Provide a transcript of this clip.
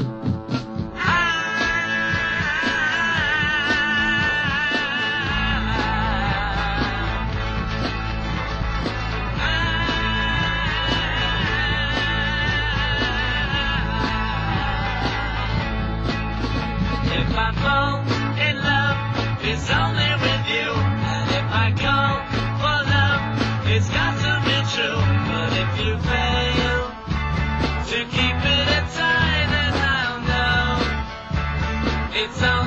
If I fall in love, it's only it's on.